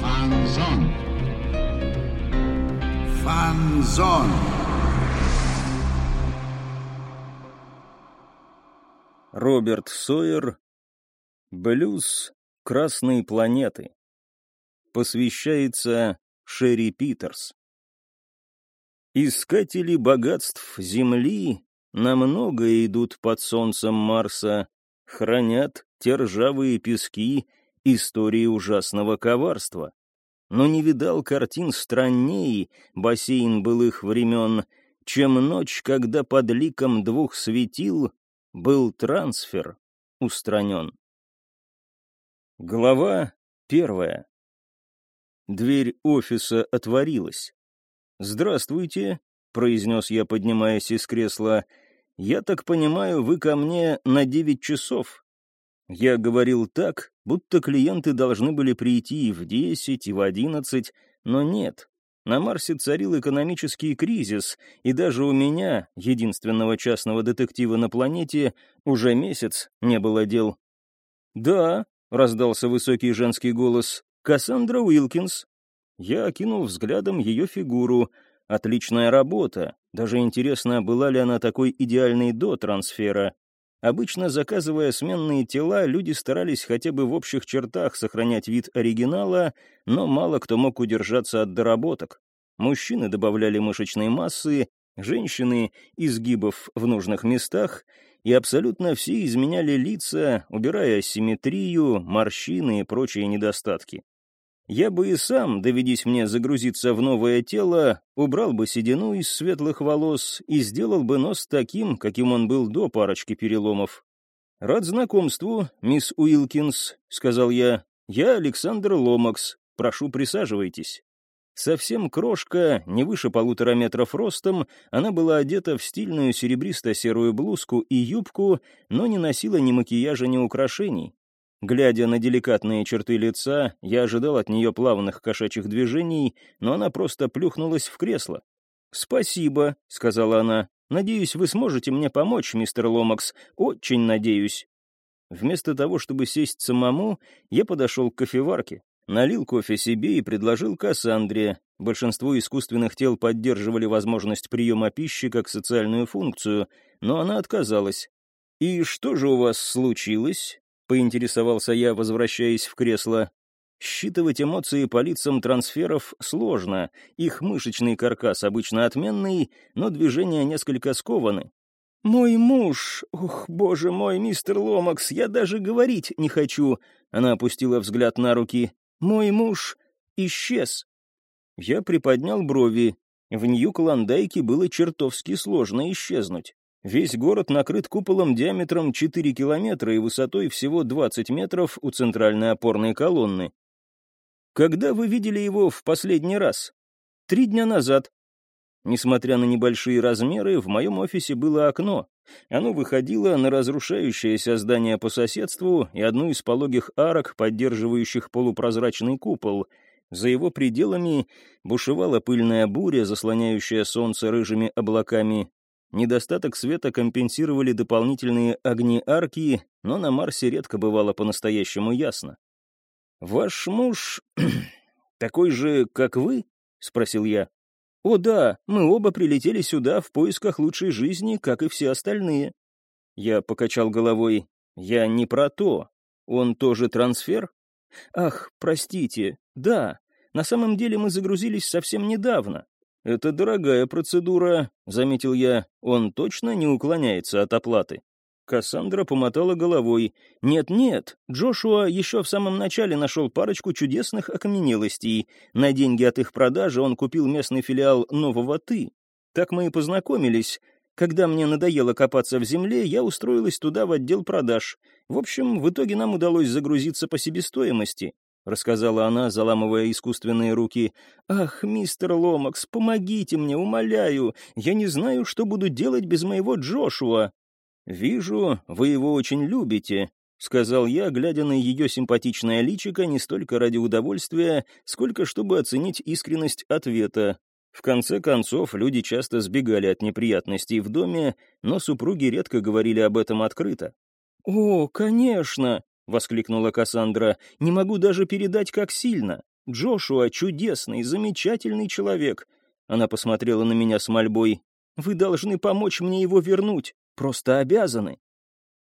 Фанзон. Фанзон. Роберт Сойер. Блюз Красной планеты. Посвящается Шерри Питерс. Искатели богатств Земли намного идут под солнцем Марса, хранят те ржавые пески истории ужасного коварства. Но не видал картин странней бассейн былых времен, чем ночь, когда под ликом двух светил был трансфер устранен. Глава первая. Дверь офиса отворилась. «Здравствуйте», — произнес я, поднимаясь из кресла. «Я так понимаю, вы ко мне на девять часов». Я говорил так, будто клиенты должны были прийти и в десять, и в одиннадцать, но нет. На Марсе царил экономический кризис, и даже у меня, единственного частного детектива на планете, уже месяц не было дел. «Да», — раздался высокий женский голос, — «Кассандра Уилкинс». Я окинул взглядом ее фигуру. Отличная работа. Даже интересно, была ли она такой идеальной до трансфера. Обычно, заказывая сменные тела, люди старались хотя бы в общих чертах сохранять вид оригинала, но мало кто мог удержаться от доработок. Мужчины добавляли мышечной массы, женщины — изгибов в нужных местах, и абсолютно все изменяли лица, убирая симметрию, морщины и прочие недостатки. Я бы и сам, доведись мне загрузиться в новое тело, убрал бы седину из светлых волос и сделал бы нос таким, каким он был до парочки переломов. «Рад знакомству, мисс Уилкинс», — сказал я. «Я Александр Ломакс. Прошу, присаживайтесь». Совсем крошка, не выше полутора метров ростом, она была одета в стильную серебристо-серую блузку и юбку, но не носила ни макияжа, ни украшений. Глядя на деликатные черты лица, я ожидал от нее плавных кошачьих движений, но она просто плюхнулась в кресло. «Спасибо», — сказала она. «Надеюсь, вы сможете мне помочь, мистер Ломакс. Очень надеюсь». Вместо того, чтобы сесть самому, я подошел к кофеварке, налил кофе себе и предложил Кассандре. Большинство искусственных тел поддерживали возможность приема пищи как социальную функцию, но она отказалась. «И что же у вас случилось?» — поинтересовался я, возвращаясь в кресло. Считывать эмоции по лицам трансферов сложно, их мышечный каркас обычно отменный, но движения несколько скованы. «Мой муж! Ух, боже мой, мистер Ломакс, я даже говорить не хочу!» Она опустила взгляд на руки. «Мой муж исчез!» Я приподнял брови. В Нью-Клондайке было чертовски сложно исчезнуть. Весь город накрыт куполом диаметром 4 километра и высотой всего 20 метров у центральной опорной колонны. Когда вы видели его в последний раз? Три дня назад. Несмотря на небольшие размеры, в моем офисе было окно. Оно выходило на разрушающееся здание по соседству и одну из пологих арок, поддерживающих полупрозрачный купол. За его пределами бушевала пыльная буря, заслоняющая солнце рыжими облаками, Недостаток света компенсировали дополнительные огни арки, но на Марсе редко бывало по-настоящему ясно. «Ваш муж такой же, как вы?» — спросил я. «О да, мы оба прилетели сюда в поисках лучшей жизни, как и все остальные». Я покачал головой. «Я не про то. Он тоже трансфер?» «Ах, простите, да. На самом деле мы загрузились совсем недавно. «Это дорогая процедура», — заметил я. «Он точно не уклоняется от оплаты?» Кассандра помотала головой. «Нет-нет, Джошуа еще в самом начале нашел парочку чудесных окаменелостей. На деньги от их продажи он купил местный филиал «Нового Ты». Так мы и познакомились. Когда мне надоело копаться в земле, я устроилась туда в отдел продаж. В общем, в итоге нам удалось загрузиться по себестоимости. — рассказала она, заламывая искусственные руки. «Ах, мистер Ломакс, помогите мне, умоляю! Я не знаю, что буду делать без моего Джошуа!» «Вижу, вы его очень любите», — сказал я, глядя на ее симпатичное личико не столько ради удовольствия, сколько чтобы оценить искренность ответа. В конце концов, люди часто сбегали от неприятностей в доме, но супруги редко говорили об этом открыто. «О, конечно!» — воскликнула Кассандра. «Не могу даже передать, как сильно. Джошуа — чудесный, замечательный человек». Она посмотрела на меня с мольбой. «Вы должны помочь мне его вернуть. Просто обязаны».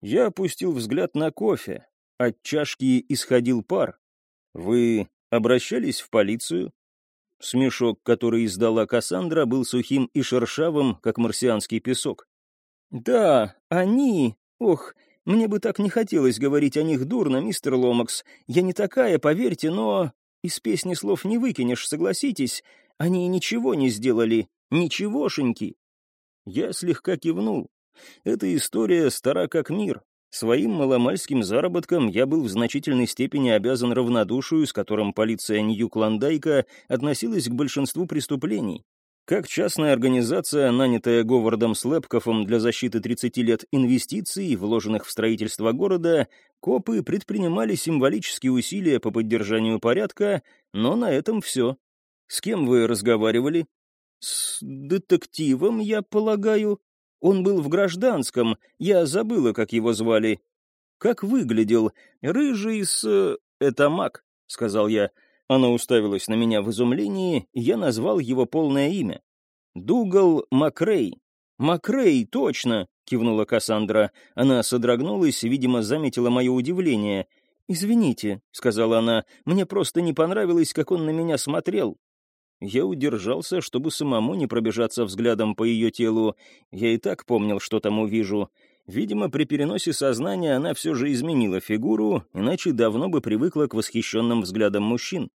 Я опустил взгляд на кофе. От чашки исходил пар. «Вы обращались в полицию?» Смешок, который издала Кассандра, был сухим и шершавым, как марсианский песок. «Да, они... Ох, мне бы так не хотелось говорить о них дурно, мистер Ломакс. Я не такая, поверьте, но... Из песни слов не выкинешь, согласитесь. Они ничего не сделали. Ничегошеньки. Я слегка кивнул. Эта история стара как мир. Своим маломальским заработком я был в значительной степени обязан равнодушию, с которым полиция Нью-Клондайка относилась к большинству преступлений. Как частная организация, нанятая Говардом Слепкофом для защиты 30 лет инвестиций, вложенных в строительство города, копы предпринимали символические усилия по поддержанию порядка, но на этом все. С кем вы разговаривали? С детективом, я полагаю. Он был в гражданском, я забыла, как его звали. Как выглядел? Рыжий с... Это маг, сказал я. Она уставилась на меня в изумлении, и я назвал его полное имя. «Дугал Макрей». «Макрей, точно!» — кивнула Кассандра. Она содрогнулась, видимо, заметила мое удивление. «Извините», — сказала она, — «мне просто не понравилось, как он на меня смотрел». Я удержался, чтобы самому не пробежаться взглядом по ее телу. Я и так помнил, что там увижу. Видимо, при переносе сознания она все же изменила фигуру, иначе давно бы привыкла к восхищенным взглядам мужчин.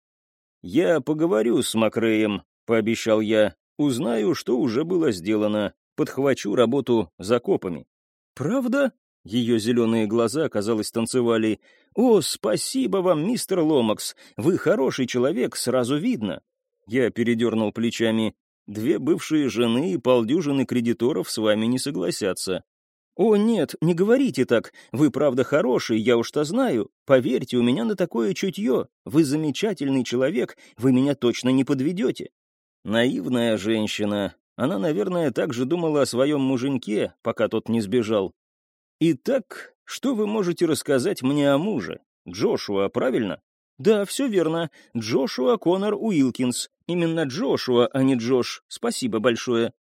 «Я поговорю с Макреем», — пообещал я. «Узнаю, что уже было сделано. Подхвачу работу за копами». «Правда?» — ее зеленые глаза, казалось, танцевали. «О, спасибо вам, мистер Ломакс. Вы хороший человек, сразу видно». Я передернул плечами. «Две бывшие жены и полдюжины кредиторов с вами не согласятся». «О, нет, не говорите так. Вы правда хороший, я уж-то знаю. Поверьте, у меня на такое чутье. Вы замечательный человек, вы меня точно не подведете». Наивная женщина. Она, наверное, так же думала о своем муженьке, пока тот не сбежал. «Итак, что вы можете рассказать мне о муже? Джошуа, правильно?» «Да, все верно. Джошуа Конор Уилкинс. Именно Джошуа, а не Джош. Спасибо большое».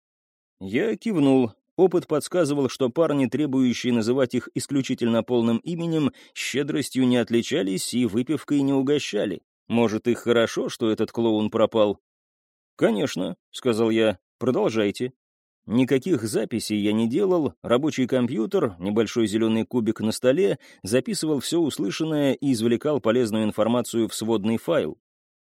Я кивнул, Опыт подсказывал, что парни, требующие называть их исключительно полным именем, щедростью не отличались и выпивкой не угощали. Может, их хорошо, что этот клоун пропал? «Конечно», — сказал я, — «продолжайте». Никаких записей я не делал, рабочий компьютер, небольшой зеленый кубик на столе, записывал все услышанное и извлекал полезную информацию в сводный файл.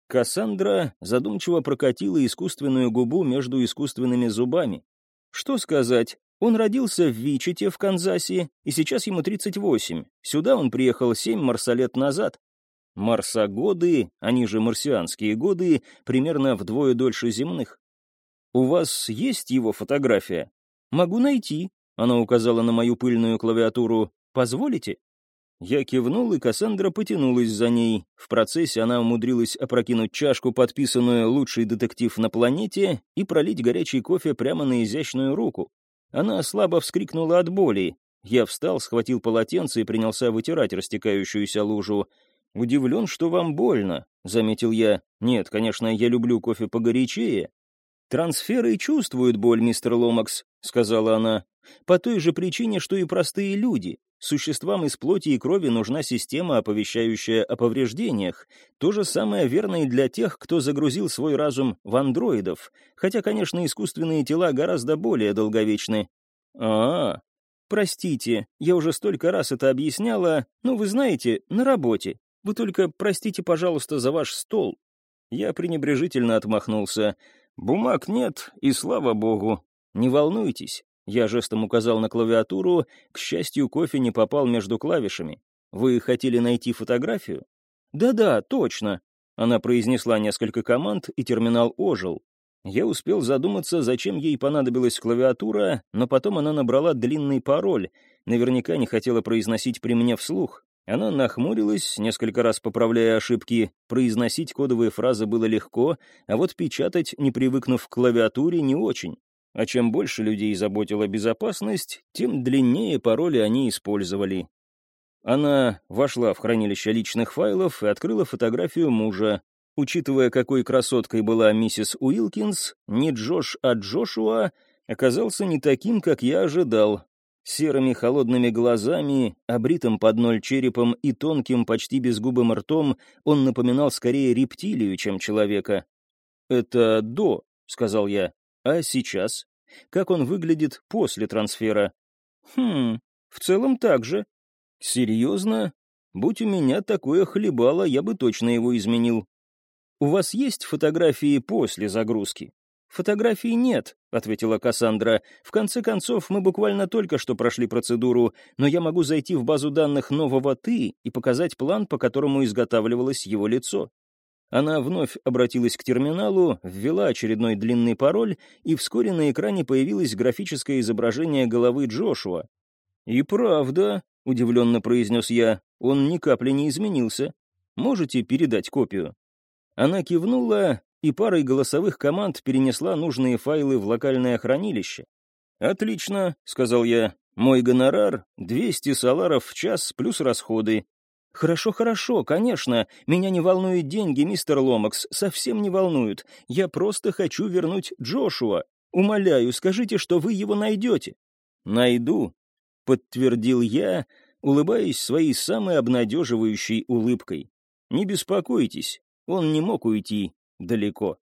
Кассандра задумчиво прокатила искусственную губу между искусственными зубами. Что сказать? Он родился в Вичете в Канзасе, и сейчас ему 38. Сюда он приехал 7 марсолет назад. Марсогоды, они же марсианские годы, примерно вдвое дольше земных. У вас есть его фотография? Могу найти. Она указала на мою пыльную клавиатуру. Позволите? Я кивнул, и Кассандра потянулась за ней. В процессе она умудрилась опрокинуть чашку, подписанную «Лучший детектив на планете», и пролить горячий кофе прямо на изящную руку. Она слабо вскрикнула от боли. Я встал, схватил полотенце и принялся вытирать растекающуюся лужу. «Удивлен, что вам больно», — заметил я. «Нет, конечно, я люблю кофе погорячее». «Трансферы чувствуют боль, мистер Ломакс», — сказала она. «По той же причине, что и простые люди. Существам из плоти и крови нужна система, оповещающая о повреждениях. То же самое верно и для тех, кто загрузил свой разум в андроидов. Хотя, конечно, искусственные тела гораздо более долговечны. А, -а, -а. простите, я уже столько раз это объясняла. Ну, вы знаете, на работе. Вы только простите, пожалуйста, за ваш стол. Я пренебрежительно отмахнулся. Бумаг нет, и слава богу. Не волнуйтесь, я жестом указал на клавиатуру, к счастью, кофе не попал между клавишами. «Вы хотели найти фотографию?» «Да-да, точно». Она произнесла несколько команд, и терминал ожил. Я успел задуматься, зачем ей понадобилась клавиатура, но потом она набрала длинный пароль, наверняка не хотела произносить при мне вслух. Она нахмурилась, несколько раз поправляя ошибки. Произносить кодовые фразы было легко, а вот печатать, не привыкнув к клавиатуре, не очень. А чем больше людей заботила безопасность, тем длиннее пароли они использовали. Она вошла в хранилище личных файлов и открыла фотографию мужа. Учитывая, какой красоткой была миссис Уилкинс, не Джош, а Джошуа оказался не таким, как я ожидал. Серыми холодными глазами, обритым под ноль черепом и тонким, почти безгубым ртом он напоминал скорее рептилию, чем человека. «Это до», — сказал я. «А сейчас? Как он выглядит после трансфера?» «Хм, в целом так же». «Серьезно? Будь у меня такое хлебало, я бы точно его изменил». «У вас есть фотографии после загрузки?» «Фотографий нет», — ответила Кассандра. «В конце концов, мы буквально только что прошли процедуру, но я могу зайти в базу данных нового «ты» и показать план, по которому изготавливалось его лицо». Она вновь обратилась к терминалу, ввела очередной длинный пароль, и вскоре на экране появилось графическое изображение головы Джошуа. «И правда», — удивленно произнес я, — «он ни капли не изменился. Можете передать копию?» Она кивнула и парой голосовых команд перенесла нужные файлы в локальное хранилище. «Отлично», — сказал я. «Мой гонорар — 200 саларов в час плюс расходы. «Хорошо, хорошо, конечно. Меня не волнуют деньги, мистер Ломакс, совсем не волнуют. Я просто хочу вернуть Джошуа. Умоляю, скажите, что вы его найдете». «Найду», — подтвердил я, улыбаясь своей самой обнадеживающей улыбкой. «Не беспокойтесь, он не мог уйти далеко».